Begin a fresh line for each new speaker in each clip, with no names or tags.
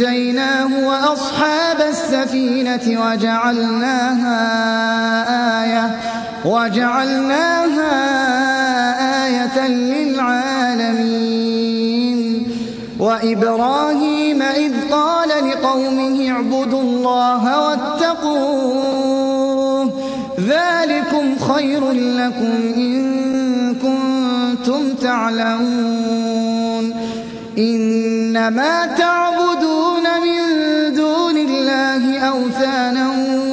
فأنجيناه وأصحاب السفينة وجعلناها آية وجعلناها آية للعالمين. وإبراهيم إذ قال لقومه اعبدوا الله واتقوه ذلكم خير لكم إن كنتم تعلمون. إنما تعبدون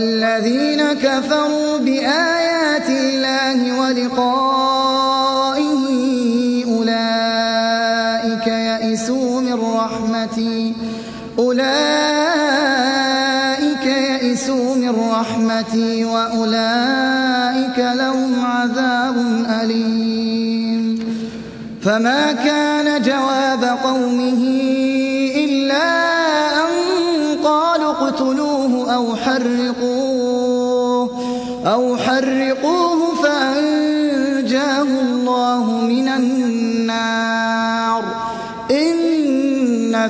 والذين كفروا بآيات الله ولقائه أولئك يئسوا من رحمتي. أولئك يئسوا من رحمتي وأولئك لهم عذاب أليم. فما كان جواب قومه إلا أن قالوا اقتلوه أو حرقوه.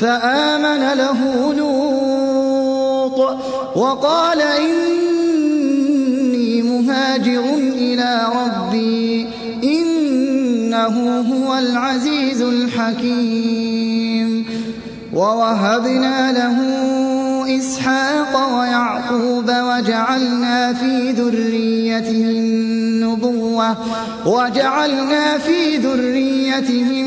فآمن له لوط وقال إني مهاجر إلى ربي إنه هو العزيز الحكيم ووهبنا له إسحاق ويعقوب وجعلنا في ذريته النبوة وجعلنا في ذريته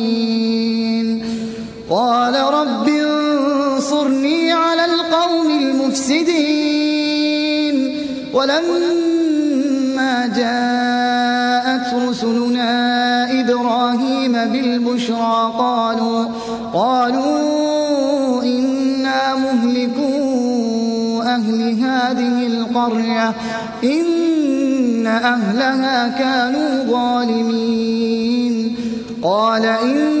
قال رب انصرني على القوم المفسدين. ولما جاءت رسلنا إبراهيم بالبشرى قالوا قالوا إنا مهلكو أهل هذه القرية إن أهلها كانوا ظالمين. قال إن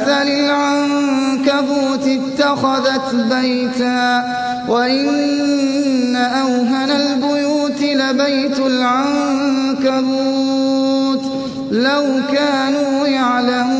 كمثل العنكبوت اتخذت بيتا وإن أوهن البيوت لبيت العنكبوت لو كانوا يعلمون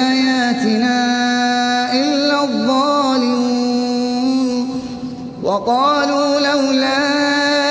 وقالوا لولا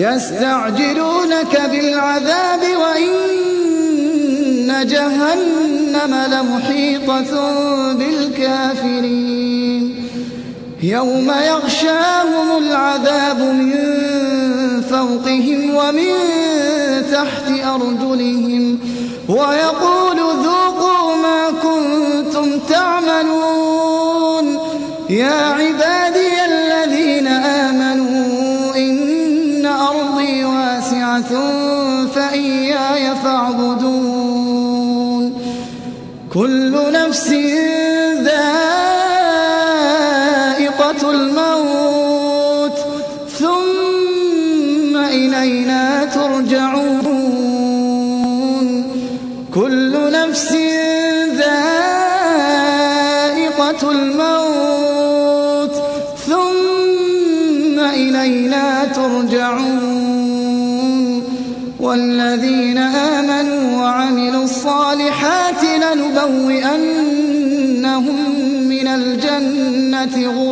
يستعجلونك بالعذاب وإن جهنم لمحيطة بالكافرين. يوم يغشاهم العذاب من فوقهم ومن تحت أرجلهم ويقول ذوقوا ما كنتم تعملون. يا عبادي فإياي فاعبدون. كل نفس ذائقة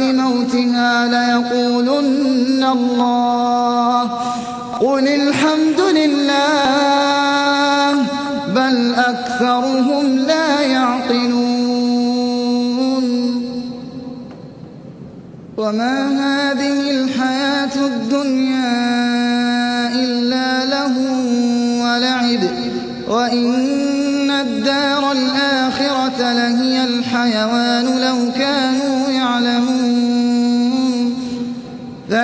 موتها ليقولن الله قل الحمد لله بل أكثرهم لا يعقلون. وما هذه الحياة الدنيا إلا له ولعب وإن الدار الآخرة لهي الحيوان.